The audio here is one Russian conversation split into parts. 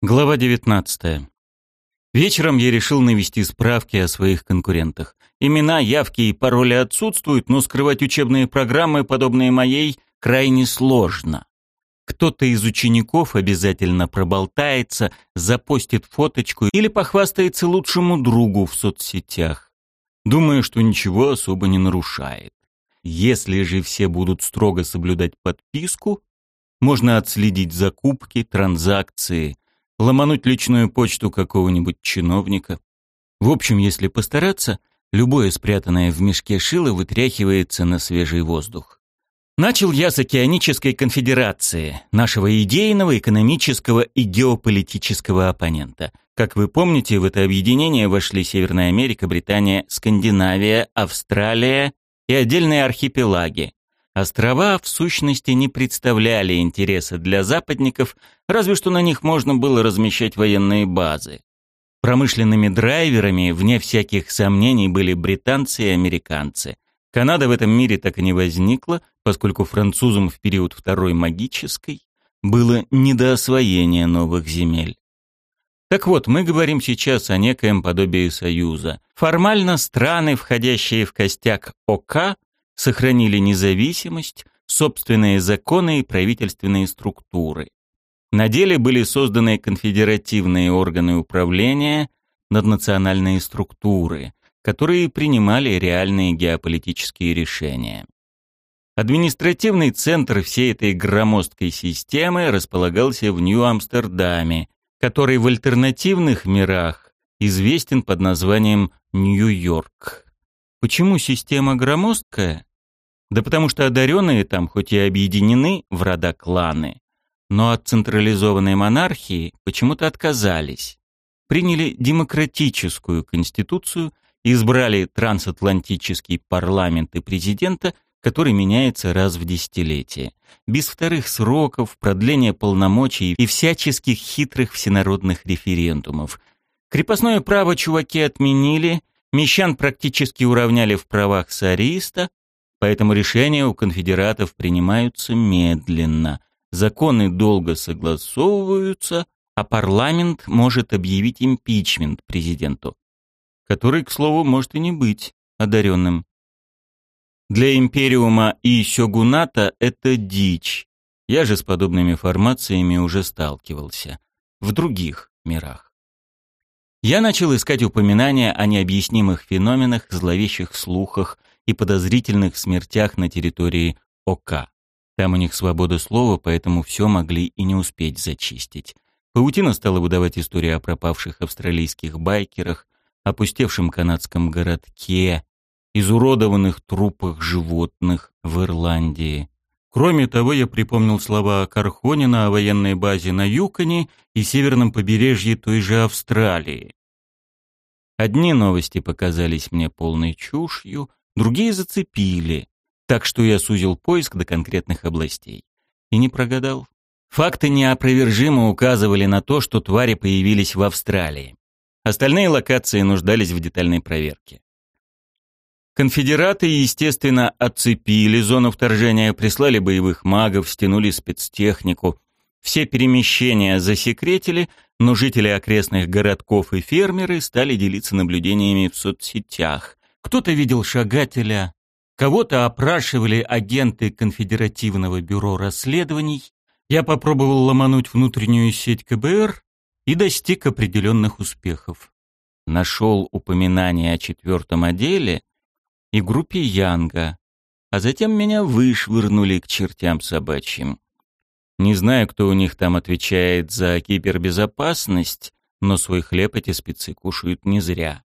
Глава 19. Вечером я решил навести справки о своих конкурентах. Имена, явки и пароли отсутствуют, но скрывать учебные программы, подобные моей, крайне сложно. Кто-то из учеников обязательно проболтается, запостит фоточку или похвастается лучшему другу в соцсетях. Думаю, что ничего особо не нарушает. Если же все будут строго соблюдать подписку, можно отследить закупки, транзакции – ломануть личную почту какого-нибудь чиновника. В общем, если постараться, любое спрятанное в мешке шило вытряхивается на свежий воздух. Начал я с океанической конфедерации, нашего идейного, экономического и геополитического оппонента. Как вы помните, в это объединение вошли Северная Америка, Британия, Скандинавия, Австралия и отдельные архипелаги. Острова, в сущности, не представляли интереса для западников, разве что на них можно было размещать военные базы. Промышленными драйверами, вне всяких сомнений, были британцы и американцы. Канада в этом мире так и не возникла, поскольку французам в период Второй магической было не до освоения новых земель. Так вот, мы говорим сейчас о некоем подобии союза. Формально страны, входящие в костяк ОК, сохранили независимость, собственные законы и правительственные структуры. На деле были созданы конфедеративные органы управления, наднациональные структуры, которые принимали реальные геополитические решения. Административный центр всей этой громоздкой системы располагался в Нью-Амстердаме, который в альтернативных мирах известен под названием Нью-Йорк. Почему система громоздкая? Да потому что одаренные там хоть и объединены в рода-кланы, но от централизованной монархии почему-то отказались. Приняли демократическую конституцию, избрали трансатлантический парламент и президента, который меняется раз в десятилетие. Без вторых сроков, продления полномочий и всяческих хитрых всенародных референдумов. Крепостное право чуваки отменили, мещан практически уравняли в правах сариста, Поэтому решения у конфедератов принимаются медленно, законы долго согласовываются, а парламент может объявить импичмент президенту, который, к слову, может и не быть одаренным. Для империума и сёгуната это дичь. Я же с подобными формациями уже сталкивался. В других мирах. Я начал искать упоминания о необъяснимых феноменах, зловещих слухах, и подозрительных смертях на территории ОК. Там у них свобода слова, поэтому все могли и не успеть зачистить. Паутина стала выдавать истории о пропавших австралийских байкерах, опустевшем канадском городке, изуродованных трупах животных в Ирландии. Кроме того, я припомнил слова Кархонина о военной базе на Юконе и северном побережье той же Австралии. Одни новости показались мне полной чушью, другие зацепили, так что я сузил поиск до конкретных областей. И не прогадал. Факты неопровержимо указывали на то, что твари появились в Австралии. Остальные локации нуждались в детальной проверке. Конфедераты, естественно, отцепили зону вторжения, прислали боевых магов, стянули спецтехнику. Все перемещения засекретили, но жители окрестных городков и фермеры стали делиться наблюдениями в соцсетях. Кто-то видел шагателя, кого-то опрашивали агенты конфедеративного бюро расследований. Я попробовал ломануть внутреннюю сеть КБР и достиг определенных успехов. Нашел упоминание о четвертом отделе и группе Янга, а затем меня вышвырнули к чертям собачьим. Не знаю, кто у них там отвечает за кибербезопасность, но свой хлеб эти спецы кушают не зря.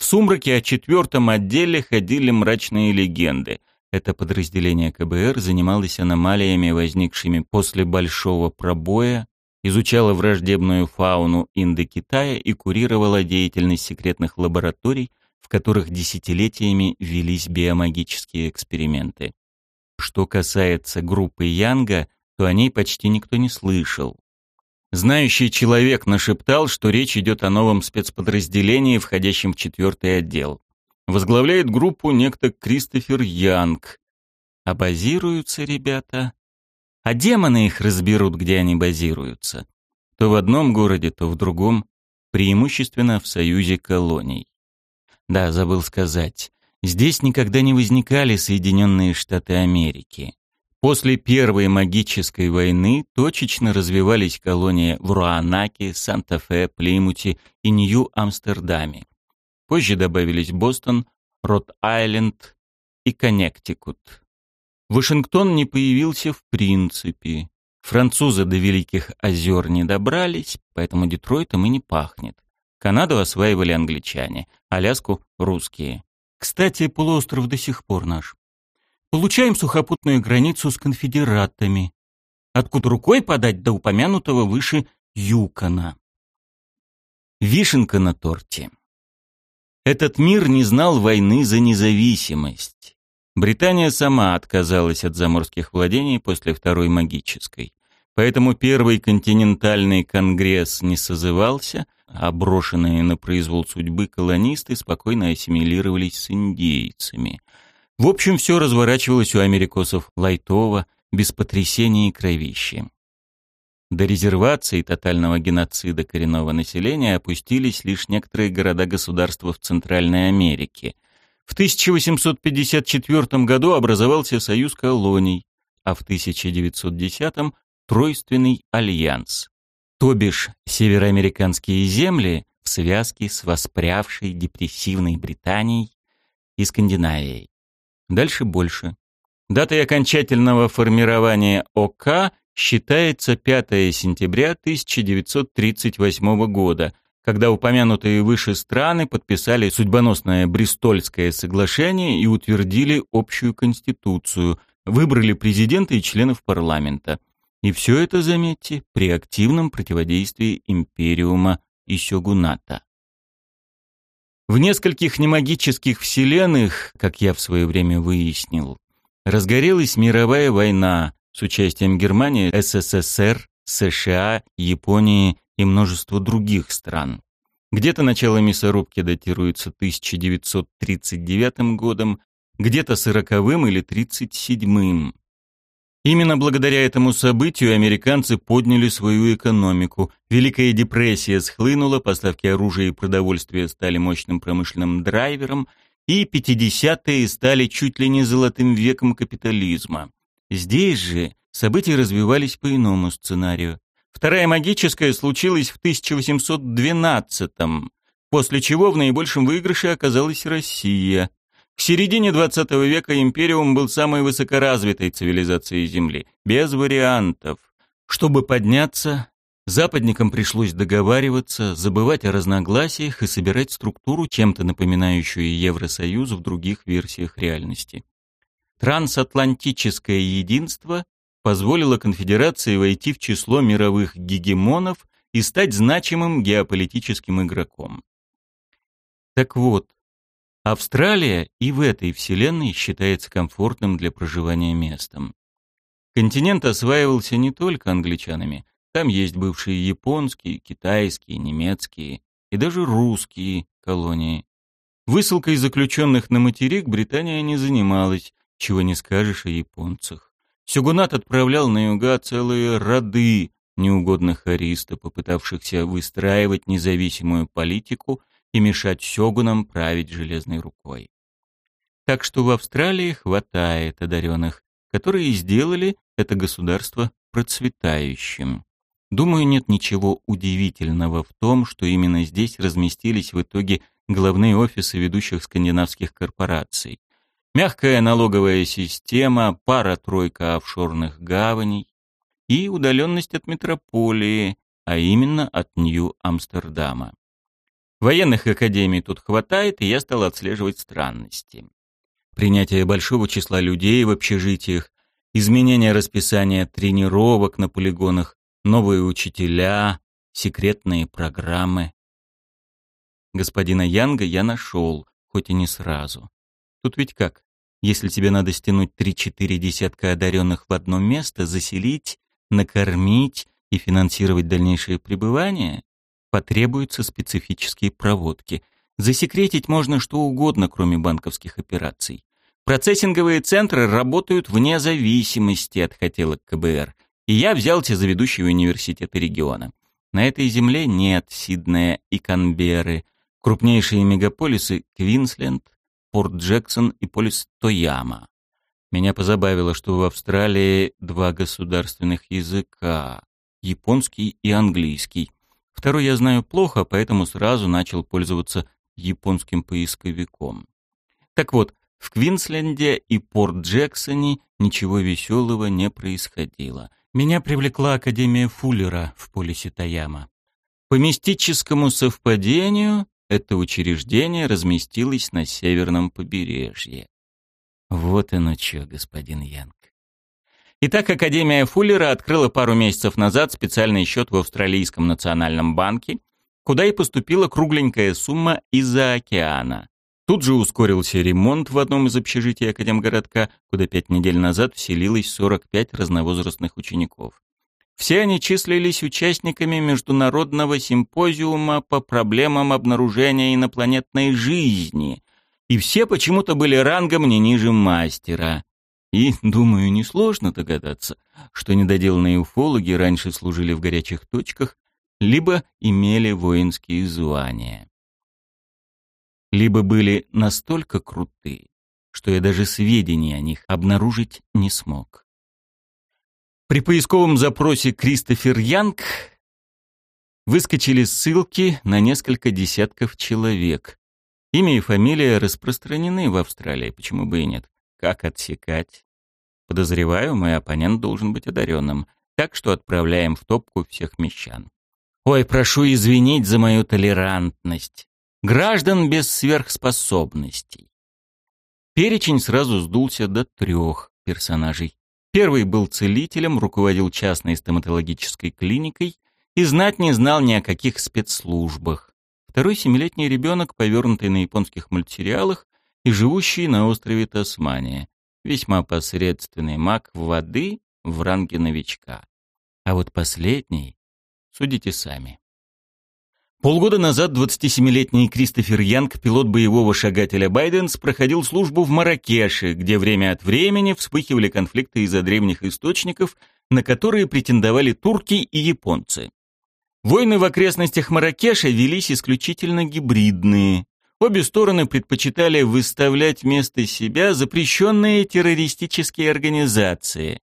В сумраке о четвертом отделе ходили мрачные легенды. Это подразделение КБР занималось аномалиями, возникшими после большого пробоя, изучало враждебную фауну Индокитая и курировало деятельность секретных лабораторий, в которых десятилетиями велись биомагические эксперименты. Что касается группы Янга, то о ней почти никто не слышал. Знающий человек нашептал, что речь идет о новом спецподразделении, входящем в четвертый отдел. Возглавляет группу некто Кристофер Янг. А базируются ребята... А демоны их разберут, где они базируются. То в одном городе, то в другом, преимущественно в союзе колоний. Да, забыл сказать, здесь никогда не возникали Соединенные Штаты Америки. После Первой магической войны точечно развивались колонии в Руанаке, Санта-Фе, Плимуте и Нью-Амстердаме. Позже добавились Бостон, Рот-Айленд и Коннектикут. Вашингтон не появился в принципе. Французы до Великих озер не добрались, поэтому Детройтом и не пахнет. Канаду осваивали англичане, Аляску — русские. Кстати, полуостров до сих пор наш. Получаем сухопутную границу с конфедератами. Откуда рукой подать до упомянутого выше Юкона. Вишенка на торте. Этот мир не знал войны за независимость. Британия сама отказалась от заморских владений после Второй магической. Поэтому Первый континентальный конгресс не созывался, а брошенные на произвол судьбы колонисты спокойно ассимилировались с индейцами – в общем, все разворачивалось у америкосов лайтово, без потрясений и кровищи. До резервации тотального геноцида коренного населения опустились лишь некоторые города-государства в Центральной Америке. В 1854 году образовался Союз колоний, а в 1910 – Тройственный альянс. То бишь, североамериканские земли в связке с воспрявшей депрессивной Британией и Скандинавией. Дальше больше. Датой окончательного формирования ОК считается 5 сентября 1938 года, когда упомянутые выше страны подписали судьбоносное Бристольское соглашение и утвердили общую конституцию, выбрали президента и членов парламента. И все это, заметьте, при активном противодействии империума и сёгуната. В нескольких немагических вселенных, как я в свое время выяснил, разгорелась мировая война с участием Германии, СССР, США, Японии и множества других стран. Где-то начало мясорубки датируется 1939 годом, где-то 40-м или 37-м. Именно благодаря этому событию американцы подняли свою экономику. Великая депрессия схлынула, поставки оружия и продовольствия стали мощным промышленным драйвером, и 50-е стали чуть ли не золотым веком капитализма. Здесь же события развивались по иному сценарию. Вторая магическая случилась в 1812-м, после чего в наибольшем выигрыше оказалась Россия. К середине XX века империум был самой высокоразвитой цивилизацией Земли, без вариантов. Чтобы подняться, западникам пришлось договариваться, забывать о разногласиях и собирать структуру, чем-то напоминающую Евросоюз в других версиях реальности. Трансатлантическое единство позволило конфедерации войти в число мировых гегемонов и стать значимым геополитическим игроком. Так вот, Австралия и в этой вселенной считается комфортным для проживания местом. Континент осваивался не только англичанами. Там есть бывшие японские, китайские, немецкие и даже русские колонии. Высылкой заключенных на материк Британия не занималась, чего не скажешь о японцах. Сюгунат отправлял на юга целые роды неугодных ариста, попытавшихся выстраивать независимую политику и мешать сёгунам править железной рукой. Так что в Австралии хватает одаренных, которые сделали это государство процветающим. Думаю, нет ничего удивительного в том, что именно здесь разместились в итоге главные офисы ведущих скандинавских корпораций. Мягкая налоговая система, пара-тройка офшорных гаваней и удаленность от метрополии, а именно от Нью-Амстердама. Военных академий тут хватает, и я стал отслеживать странности. Принятие большого числа людей в общежитиях, изменение расписания тренировок на полигонах, новые учителя, секретные программы. Господина Янга я нашел, хоть и не сразу. Тут ведь как? Если тебе надо стянуть три-четыре десятка одаренных в одно место, заселить, накормить и финансировать дальнейшее пребывание, потребуются специфические проводки. Засекретить можно что угодно, кроме банковских операций. Процессинговые центры работают вне зависимости от хотелок КБР, и я взялся за ведущие университеты региона. На этой земле нет Сиднея и Канберы. Крупнейшие мегаполисы — Квинсленд, Порт-Джексон и полис Тояма. Меня позабавило, что в Австралии два государственных языка — японский и английский. Второй я знаю плохо, поэтому сразу начал пользоваться японским поисковиком. Так вот, в Квинсленде и Порт-Джексоне ничего веселого не происходило. Меня привлекла Академия Фуллера в полисе Таяма. По мистическому совпадению это учреждение разместилось на северном побережье. Вот оно что, господин Янг. Итак, Академия Фуллера открыла пару месяцев назад специальный счет в Австралийском национальном банке, куда и поступила кругленькая сумма из-за океана. Тут же ускорился ремонт в одном из общежитий Академгородка, куда пять недель назад вселилось 45 разновозрастных учеников. Все они числились участниками международного симпозиума по проблемам обнаружения инопланетной жизни, и все почему-то были рангом не ниже мастера. И, думаю, несложно догадаться, что недоделанные уфологи раньше служили в горячих точках, либо имели воинские звания либо были настолько круты, что я даже сведений о них обнаружить не смог. При поисковом запросе «Кристофер Янг» выскочили ссылки на несколько десятков человек. Имя и фамилия распространены в Австралии, почему бы и нет. Как отсекать? Подозреваю, мой оппонент должен быть одаренным, так что отправляем в топку всех мещан. Ой, прошу извинить за мою толерантность граждан без сверхспособностей. Перечень сразу сдулся до трех персонажей. Первый был целителем, руководил частной стоматологической клиникой и знать не знал ни о каких спецслужбах. Второй — семилетний ребенок, повернутый на японских мультсериалах и живущий на острове Тасмания. Весьма посредственный маг воды в ранге новичка. А вот последний, судите сами. Полгода назад 27-летний Кристофер Янг, пилот боевого шагателя «Байденс», проходил службу в Маракеше, где время от времени вспыхивали конфликты из-за древних источников, на которые претендовали турки и японцы. Войны в окрестностях Маракеша велись исключительно гибридные. Обе стороны предпочитали выставлять вместо себя запрещенные террористические организации.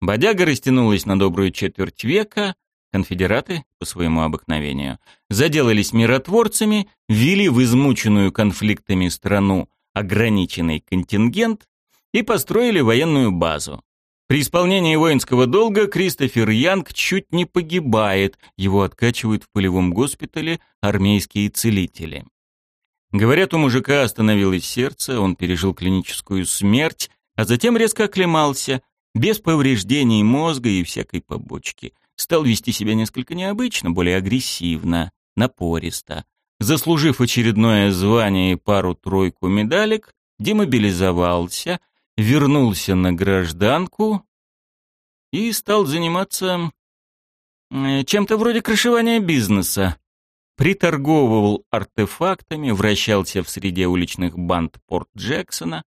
Бодяга растянулась на добрую четверть века, Конфедераты, по своему обыкновению, заделались миротворцами, ввели в измученную конфликтами страну ограниченный контингент и построили военную базу. При исполнении воинского долга Кристофер Янг чуть не погибает, его откачивают в полевом госпитале армейские целители. Говорят, у мужика остановилось сердце, он пережил клиническую смерть, а затем резко оклемался, без повреждений мозга и всякой побочки – стал вести себя несколько необычно, более агрессивно, напористо. Заслужив очередное звание и пару-тройку медалек, демобилизовался, вернулся на гражданку и стал заниматься э, чем-то вроде крышевания бизнеса. Приторговывал артефактами, вращался в среде уличных банд Порт Джексона,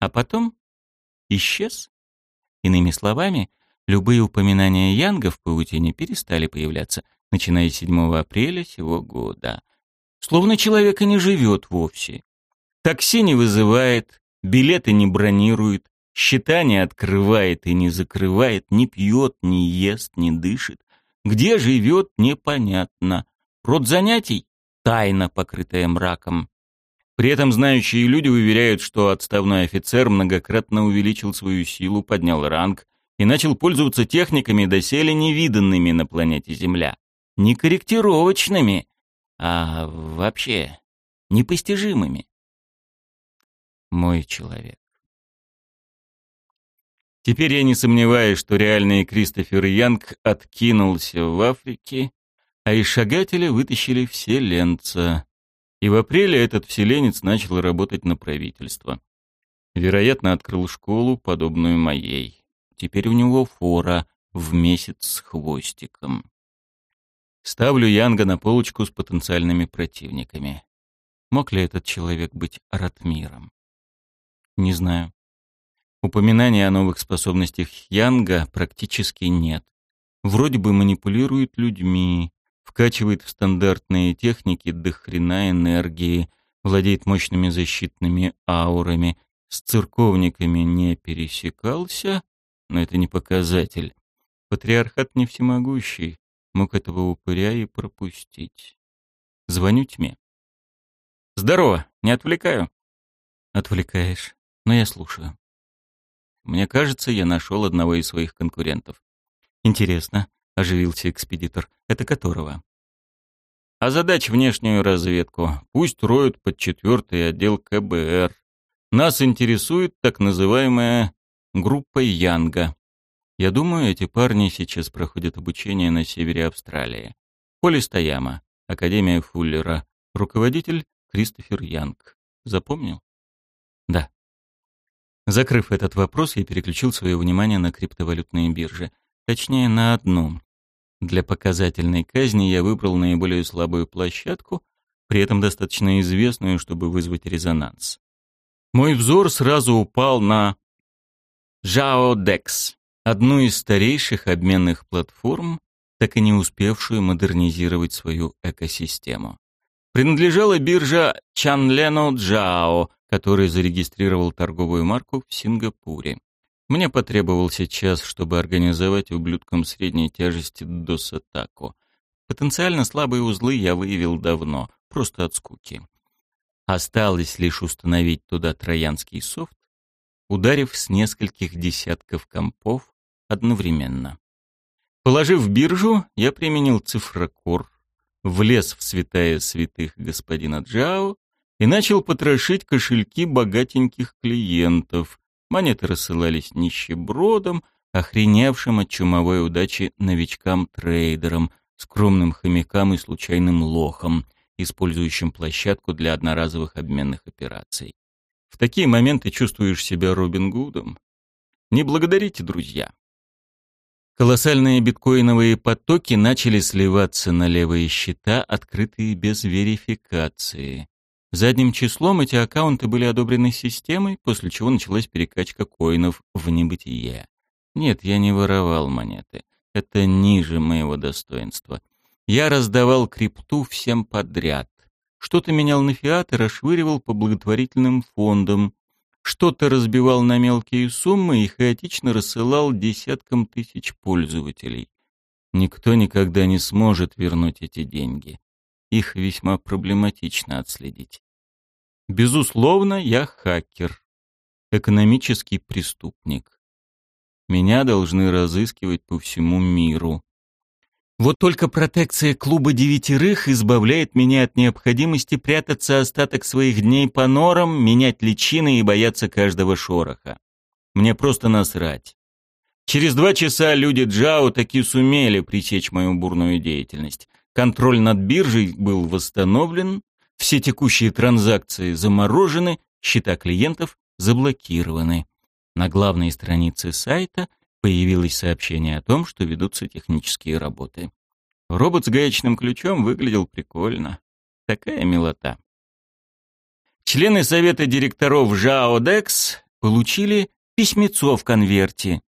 а потом исчез. Иными словами, Любые упоминания Янга в паутине перестали появляться, начиная с 7 апреля сего года. Словно человека не живет вовсе. Такси не вызывает, билеты не бронирует, счета не открывает и не закрывает, не пьет, не ест, не дышит. Где живет, непонятно. Род занятий — тайна, покрытая мраком. При этом знающие люди уверяют, что отставной офицер многократно увеличил свою силу, поднял ранг, и начал пользоваться техниками, доселе невиданными на планете Земля. Не корректировочными, а вообще непостижимыми. Мой человек. Теперь я не сомневаюсь, что реальный Кристофер Янг откинулся в Африке, а из шагателя вытащили вселенца. И в апреле этот вселенец начал работать на правительство. Вероятно, открыл школу, подобную моей. Теперь у него фора в месяц с хвостиком. Ставлю Янга на полочку с потенциальными противниками. Мог ли этот человек быть Ратмиром? Не знаю. Упоминаний о новых способностях Янга практически нет. Вроде бы манипулирует людьми, вкачивает в стандартные техники до хрена энергии, владеет мощными защитными аурами, с церковниками не пересекался, но это не показатель. Патриархат не всемогущий, мог этого упыря и пропустить. Звоню тьме. «Здорово, не отвлекаю?» «Отвлекаешь, но я слушаю». Мне кажется, я нашел одного из своих конкурентов. «Интересно», — оживился экспедитор. «Это которого?» «А задач внешнюю разведку. Пусть роют под четвертый отдел КБР. Нас интересует так называемая группа Янга. Я думаю, эти парни сейчас проходят обучение на севере Австралии. Поле Стояма, Академия Фуллера, руководитель Кристофер Янг. Запомнил? Да. Закрыв этот вопрос, я переключил свое внимание на криптовалютные биржи. Точнее, на одну. Для показательной казни я выбрал наиболее слабую площадку, при этом достаточно известную, чтобы вызвать резонанс. Мой взор сразу упал на JaoDex, одну из старейших обменных платформ, так и не успевшую модернизировать свою экосистему. Принадлежала биржа Чанлено Джао, который зарегистрировал торговую марку в Сингапуре. Мне потребовался час, чтобы организовать ублюдкам средней тяжести DOS-атаку. Потенциально слабые узлы я выявил давно, просто от скуки. Осталось лишь установить туда троянский софт, ударив с нескольких десятков компов одновременно. Положив биржу, я применил цифрокор, влез в святая святых господина Джао и начал потрошить кошельки богатеньких клиентов. Монеты рассылались нищебродом, охреневшим от чумовой удачи новичкам-трейдерам, скромным хомякам и случайным лохам, использующим площадку для одноразовых обменных операций. В такие моменты чувствуешь себя Робин Гудом. Не благодарите, друзья. Колоссальные биткоиновые потоки начали сливаться на левые счета, открытые без верификации. Задним числом эти аккаунты были одобрены системой, после чего началась перекачка коинов в небытие. Нет, я не воровал монеты. Это ниже моего достоинства. Я раздавал крипту всем подряд. Что-то менял на фиат и расшвыривал по благотворительным фондам, что-то разбивал на мелкие суммы и хаотично рассылал десяткам тысяч пользователей. Никто никогда не сможет вернуть эти деньги. Их весьма проблематично отследить. Безусловно, я хакер, экономический преступник. Меня должны разыскивать по всему миру. Вот только протекция клуба девятерых избавляет меня от необходимости прятаться остаток своих дней по норам, менять личины и бояться каждого шороха. Мне просто насрать. Через два часа люди Джао таки сумели пресечь мою бурную деятельность. Контроль над биржей был восстановлен, все текущие транзакции заморожены, счета клиентов заблокированы. На главной странице сайта – появилось сообщение о том, что ведутся технические работы. Робот с гаечным ключом выглядел прикольно. Такая милота. Члены совета директоров ЖАО «Декс» получили письмецо в конверте.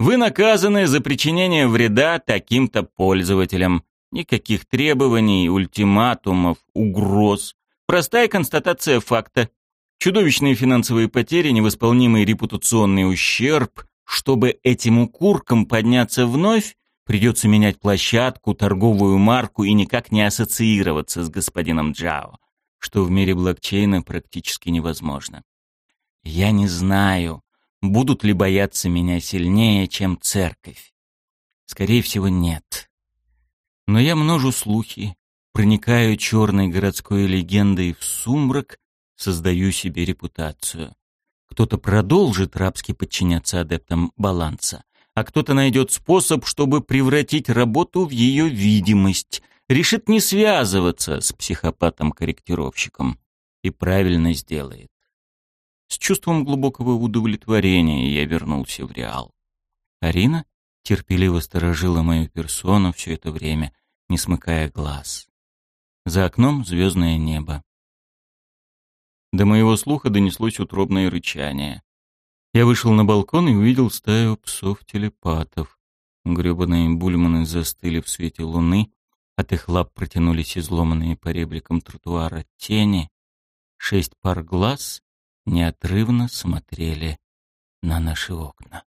Вы наказаны за причинение вреда таким-то пользователям. Никаких требований, ультиматумов, угроз. Простая констатация факта. Чудовищные финансовые потери, невосполнимый репутационный ущерб, чтобы этим укуркам подняться вновь, придется менять площадку, торговую марку и никак не ассоциироваться с господином Джао, что в мире блокчейна практически невозможно. Я не знаю, будут ли бояться меня сильнее, чем церковь. Скорее всего, нет. Но я множу слухи, проникаю черной городской легендой в сумрак, создаю себе репутацию. Кто-то продолжит рабски подчиняться адептам баланса, а кто-то найдет способ, чтобы превратить работу в ее видимость, решит не связываться с психопатом-корректировщиком и правильно сделает. С чувством глубокого удовлетворения я вернулся в Реал. Арина терпеливо сторожила мою персону все это время, не смыкая глаз. За окном звездное небо. До моего слуха донеслось утробное рычание. Я вышел на балкон и увидел стаю псов-телепатов. Гребаные бульманы застыли в свете луны, От их лап протянулись изломанные по ребрикам тротуара тени. Шесть пар глаз неотрывно смотрели на наши окна.